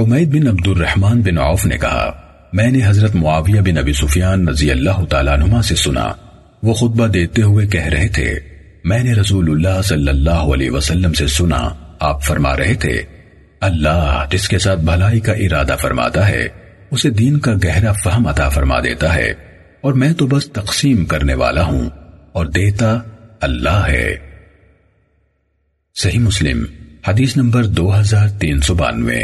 حمید بن عبد الرحمن بن عوف نے کہا، میں نے حضرت معاویہ بن ابی سفیان رضی اللہ تعالیٰ عنہ سے سنا۔ وہ خطبہ دیتے ہوئے کہہ رہے تھے، میں نے رسول اللہ صلی اللہ علیہ وسلم سے سنا، آپ فرما رہے تھے، اللہ جس کے ساتھ بھلائی کا ارادہ فرماتا ہے، اسے دین کا گہرا فہم عطا فرما دیتا ہے، اور میں تو بس تقسیم کرنے والا ہوں، اور دیتا اللہ ہے۔ صحیح مسلم، حدیث نمبر دو ہزار تین سو بانوے۔